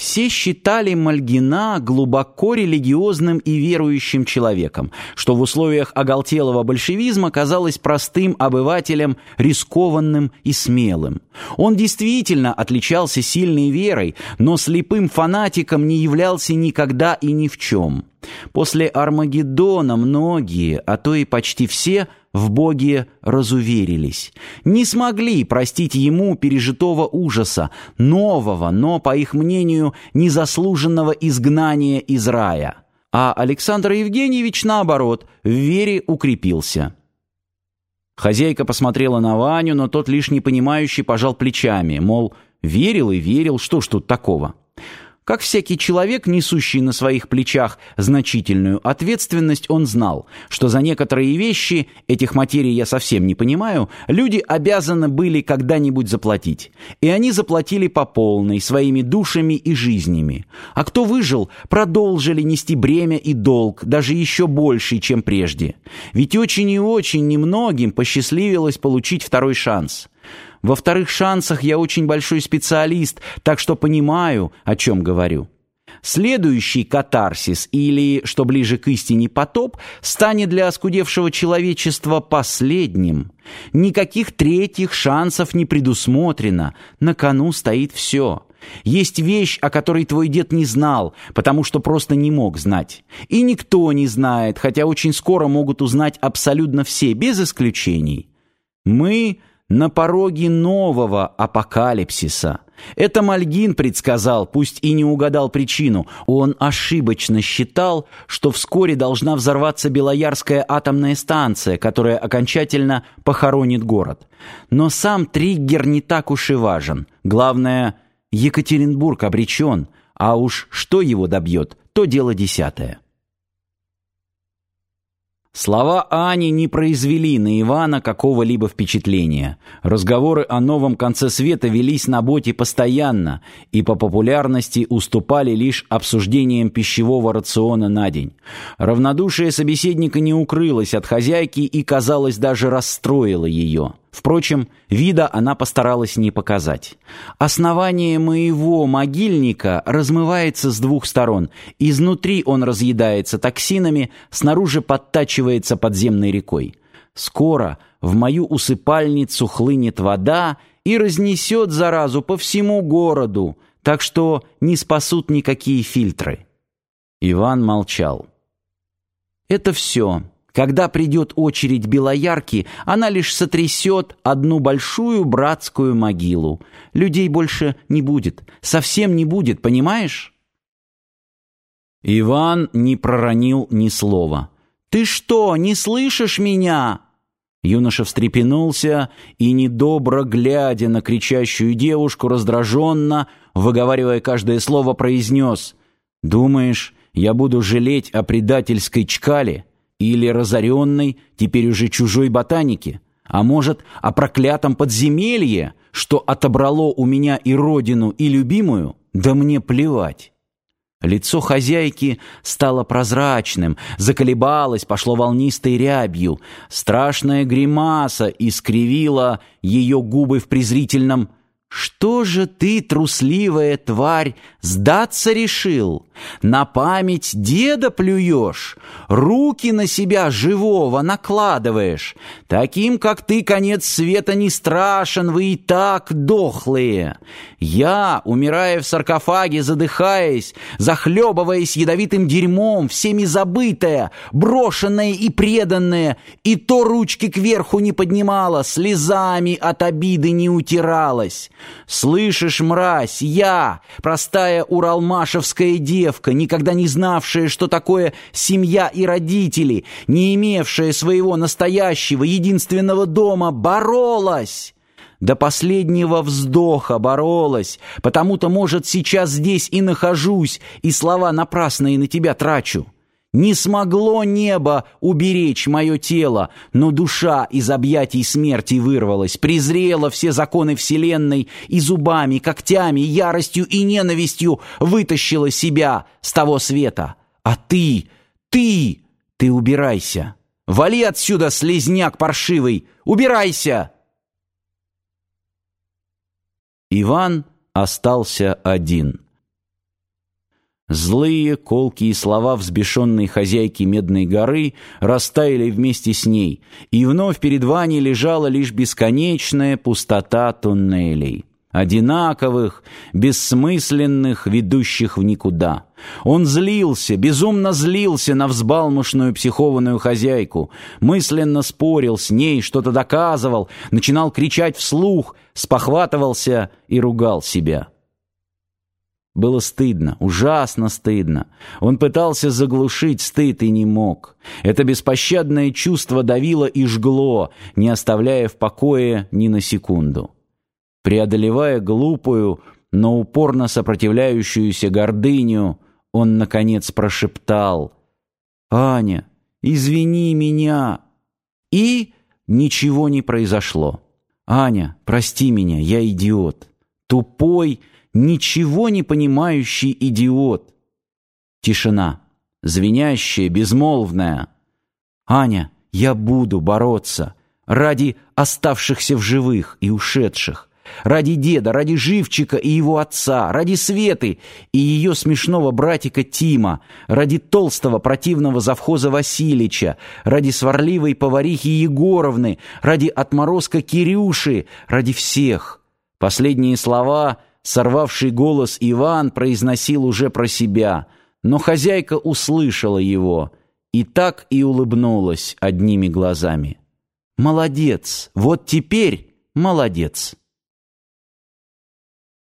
Все считали Мальгина глубоко религиозным и верующим человеком, что в условиях оголтелого большевизма казалось простым обывателем рискованным и смелым. Он действительно отличался сильной верой, но слепым фанатиком не являлся никогда и ни в чем. После Армагеддона многие, а то и почти все – в Боге разуверились, не смогли простить ему пережитого ужаса, нового, но, по их мнению, незаслуженного изгнания из рая. А Александр Евгеньевич, наоборот, в вере укрепился. Хозяйка посмотрела на Ваню, но тот лишь непонимающе пожал плечами, мол, верил и верил, что ж тут такого. Как всякий человек, несущий на своих плечах значительную ответственность, он знал, что за некоторые вещи, этих материй я совсем не понимаю, люди обязаны были когда-нибудь заплатить. И они заплатили по полной, своими душами и жизнями. А кто выжил, продолжили нести бремя и долг, даже еще больше, чем прежде. Ведь очень и очень немногим посчастливилось получить второй шанс. Во вторых шансах я очень большой специалист, так что понимаю, о чем говорю. Следующий катарсис, или, что ближе к истине, потоп, станет для оскудевшего человечества последним. Никаких третьих шансов не предусмотрено, на кону стоит все. Есть вещь, о которой твой дед не знал, потому что просто не мог знать. И никто не знает, хотя очень скоро могут узнать абсолютно все, без исключений. Мы на пороге нового апокалипсиса. Это Мальгин предсказал, пусть и не угадал причину. Он ошибочно считал, что вскоре должна взорваться Белоярская атомная станция, которая окончательно похоронит город. Но сам триггер не так уж и важен. Главное, Екатеринбург обречен, а уж что его добьет, то дело десятое. Слова Ани не произвели на Ивана какого-либо впечатления. Разговоры о новом конце света велись на боте постоянно и по популярности уступали лишь обсуждениям пищевого рациона на день. Равнодушие собеседника не укрылось от хозяйки и, казалось, даже расстроило ее. Впрочем, вида она постаралась не показать. Основание моего могильника размывается с двух сторон. Изнутри он разъедается токсинами, снаружи подтачивается подземной рекой. Скоро в мою усыпальницу хлынет вода и разнесет заразу по всему городу, так что не спасут никакие фильтры. Иван молчал. «Это все». Когда придет очередь Белоярки, она лишь сотрясет одну большую братскую могилу. Людей больше не будет, совсем не будет, понимаешь? Иван не проронил ни слова. «Ты что, не слышишь меня?» Юноша встрепенулся и, недобро глядя на кричащую девушку, раздраженно, выговаривая каждое слово, произнес «Думаешь, я буду жалеть о предательской чкале?» Или разоренной, теперь уже чужой ботанике? А может, о проклятом подземелье, что отобрало у меня и родину, и любимую? Да мне плевать. Лицо хозяйки стало прозрачным, заколебалось, пошло волнистой рябью. Страшная гримаса искривила ее губы в презрительном «Что же ты, трусливая тварь, сдаться решил? На память деда плюешь, руки на себя живого накладываешь. Таким, как ты, конец света не страшен, вы и так дохлые. Я, умирая в саркофаге, задыхаясь, захлебываясь ядовитым дерьмом, всеми забытая, брошенная и преданная, и то ручки кверху не поднимала, слезами от обиды не утиралась». «Слышишь, мразь, я, простая уралмашевская девка, никогда не знавшая, что такое семья и родители, не имевшая своего настоящего единственного дома, боролась!» До последнего вздоха боролась, потому-то, может, сейчас здесь и нахожусь, и слова напрасные на тебя трачу. Не смогло небо уберечь мое тело, но душа из объятий смерти вырвалась, презрела все законы вселенной и зубами, когтями, яростью и ненавистью вытащила себя с того света. А ты, ты, ты убирайся. Вали отсюда, слезняк паршивый, убирайся!» Иван остался один. Злые, колкие слова взбешенной хозяйки Медной горы растаяли вместе с ней, и вновь перед Ваней лежала лишь бесконечная пустота туннелей. Одинаковых, бессмысленных, ведущих в никуда. Он злился, безумно злился на взбалмошную психованную хозяйку, мысленно спорил с ней, что-то доказывал, начинал кричать вслух, спохватывался и ругал себя. Было стыдно, ужасно стыдно. Он пытался заглушить стыд и не мог. Это беспощадное чувство давило и жгло, не оставляя в покое ни на секунду. Преодолевая глупую, но упорно сопротивляющуюся гордыню, он, наконец, прошептал «Аня, извини меня!» И ничего не произошло. «Аня, прости меня, я идиот. Тупой, ничего не понимающий идиот. Тишина, звенящая, безмолвная. «Аня, я буду бороться ради оставшихся в живых и ушедших, ради деда, ради Живчика и его отца, ради Светы и ее смешного братика Тима, ради толстого противного завхоза Васильича, ради сварливой поварихи Егоровны, ради отморозка Кирюши, ради всех». Последние слова — Сорвавший голос Иван произносил уже про себя, но хозяйка услышала его и так и улыбнулась одними глазами. «Молодец! Вот теперь молодец!»